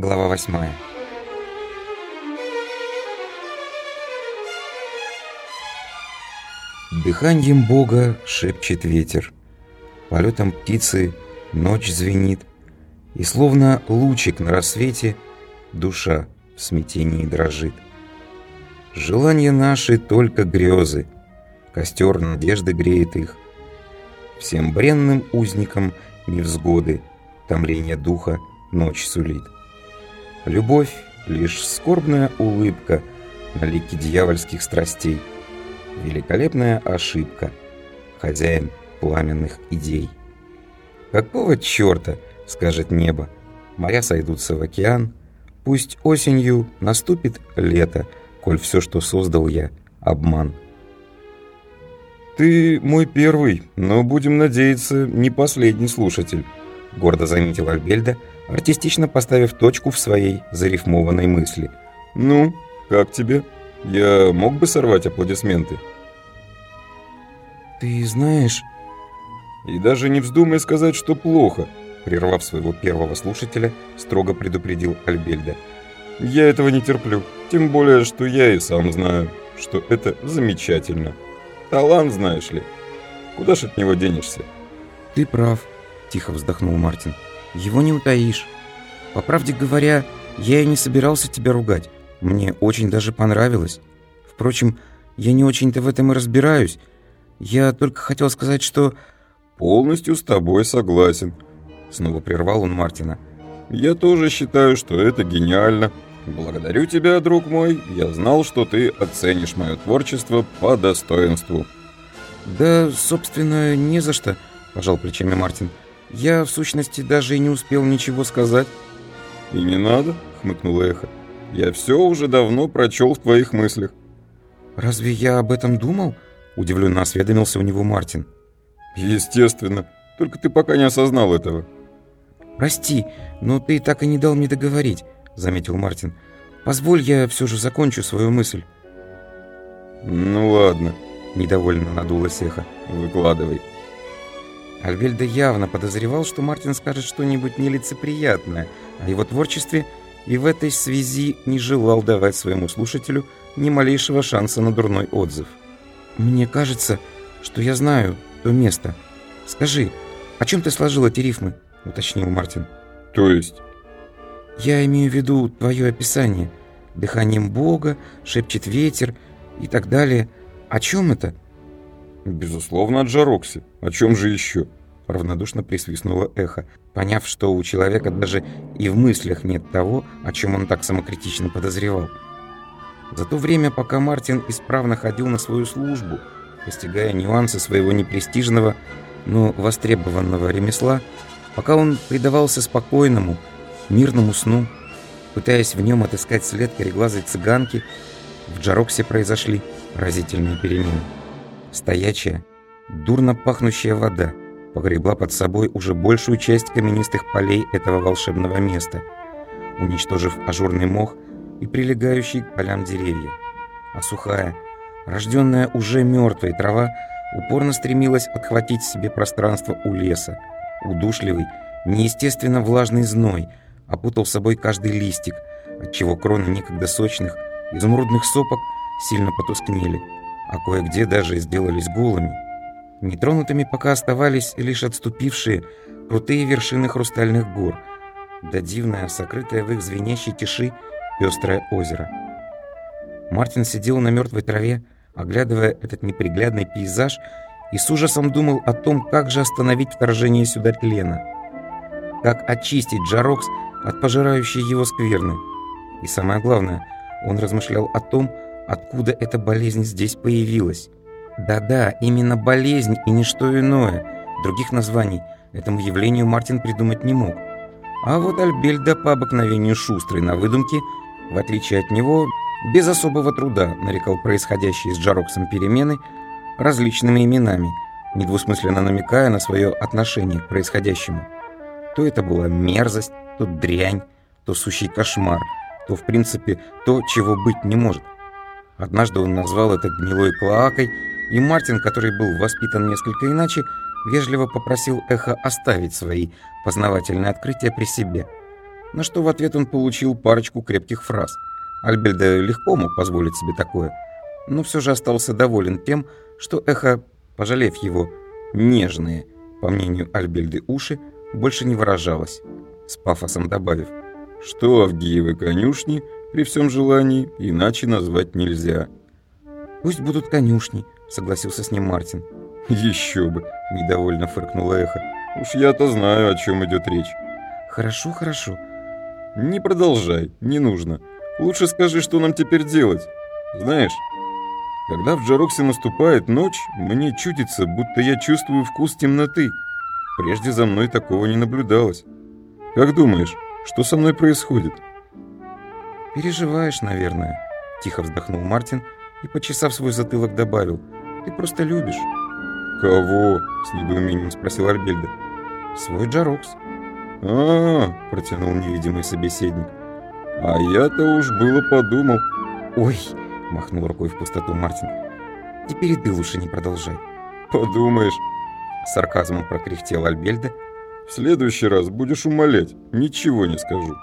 Глава восьмая. Дыханием Бога шепчет ветер, Полетом птицы ночь звенит, И словно лучик на рассвете Душа в смятении дрожит. Желания наши только грезы, Костер надежды греет их. Всем бренным узникам невзгоды, Томление духа ночь сулит. Любовь — лишь скорбная улыбка На лике дьявольских страстей. Великолепная ошибка, Хозяин пламенных идей. Какого черта, скажет небо, моря сойдутся в океан, Пусть осенью наступит лето, Коль все, что создал я, обман. «Ты мой первый, но, будем надеяться, не последний слушатель», гордо заметил Альбельда, артистично поставив точку в своей зарифмованной мысли. «Ну, как тебе? Я мог бы сорвать аплодисменты?» «Ты знаешь...» «И даже не вздумай сказать, что плохо», прервав своего первого слушателя, строго предупредил Альбельда. «Я этого не терплю, тем более, что я и сам знаю, что это замечательно. Талант, знаешь ли. Куда ж от него денешься?» «Ты прав», — тихо вздохнул Мартин. «Его не утаишь. По правде говоря, я и не собирался тебя ругать. Мне очень даже понравилось. Впрочем, я не очень-то в этом и разбираюсь. Я только хотел сказать, что...» «Полностью с тобой согласен», — снова прервал он Мартина. «Я тоже считаю, что это гениально. Благодарю тебя, друг мой. Я знал, что ты оценишь мое творчество по достоинству». «Да, собственно, не за что», — пожал плечами Мартин. «Я, в сущности, даже и не успел ничего сказать». «И не надо», — хмыкнул Эхо. «Я все уже давно прочел в твоих мыслях». «Разве я об этом думал?» — удивленно осведомился у него Мартин. «Естественно. Только ты пока не осознал этого». «Прости, но ты так и не дал мне договорить», — заметил Мартин. «Позволь, я все же закончу свою мысль». «Ну ладно», — недовольно надулось эхо. «Выкладывай». Альвельда явно подозревал, что Мартин скажет что-нибудь нелицеприятное о его творчестве и в этой связи не желал давать своему слушателю ни малейшего шанса на дурной отзыв. «Мне кажется, что я знаю то место. Скажи, о чем ты сложил эти рифмы?» — уточнил Мартин. «То есть?» «Я имею в виду твое описание. Дыханием Бога, шепчет ветер и так далее. О чем это?» «Безусловно, от Джарокси. О чем же еще?» Равнодушно присвистнуло эхо, поняв, что у человека даже и в мыслях нет того, о чем он так самокритично подозревал. За то время, пока Мартин исправно ходил на свою службу, постигая нюансы своего непрестижного, но востребованного ремесла, пока он предавался спокойному, мирному сну, пытаясь в нем отыскать след кореглазой цыганки, в Джароксе произошли разительные перемены. Стоячая, дурно пахнущая вода погребла под собой уже большую часть каменистых полей этого волшебного места, уничтожив ажурный мох и прилегающие к полям деревья. А сухая, рожденная уже мертвой трава упорно стремилась отхватить себе пространство у леса. Удушливый, неестественно влажный зной опутал собой каждый листик, отчего кроны некогда сочных, изумрудных сопок сильно потускнели, а кое-где даже сделались голыми. Нетронутыми пока оставались лишь отступившие крутые вершины хрустальных гор, да дивное, сокрытое в их звенящей тиши, пестрое озеро. Мартин сидел на мертвой траве, оглядывая этот неприглядный пейзаж, и с ужасом думал о том, как же остановить вторжение сюда тлена. Как очистить Джарокс от пожирающей его скверны. И самое главное, он размышлял о том, откуда эта болезнь здесь появилась. Да-да, именно болезнь и ничто иное. Других названий этому явлению Мартин придумать не мог. А вот Альбельда по обыкновению шустрый на выдумке, в отличие от него, без особого труда нарекал происходящие с Джароксом перемены различными именами, недвусмысленно намекая на свое отношение к происходящему. То это была мерзость, то дрянь, то сущий кошмар, то, в принципе, то, чего быть не может. Однажды он назвал это гнилой клоакой, и Мартин, который был воспитан несколько иначе, вежливо попросил Эхо оставить свои познавательные открытия при себе. на что в ответ он получил парочку крепких фраз. Альбельда легко мог позволить себе такое, но все же остался доволен тем, что эхо, пожалев его, нежные, по мнению Альбельды, уши, больше не выражалось, с пафосом добавив, что Авгиевы конюшни при всем желании иначе назвать нельзя. «Пусть будут конюшни», — согласился с ним Мартин. «Еще бы!» — недовольно фыркнула эхо. «Уж я-то знаю, о чем идет речь». «Хорошо, хорошо». «Не продолжай, не нужно. Лучше скажи, что нам теперь делать. Знаешь, когда в Джароксе наступает ночь, мне чудится, будто я чувствую вкус темноты. Прежде за мной такого не наблюдалось. Как думаешь, что со мной происходит?» «Переживаешь, наверное», — тихо вздохнул Мартин и, почесав свой затылок, добавил. «Ты просто любишь». «Кого?» — с недоумением спросил Альбельда. «Свой Джарокс». А, -а, а протянул невидимый собеседник. «А я-то уж было подумал». «Ой!» — махнул рукой в пустоту Мартин. «Теперь и ты лучше не продолжай». «Подумаешь!» — сарказмом прокряхтел Альбельда. «В следующий раз будешь умолять, ничего не скажу».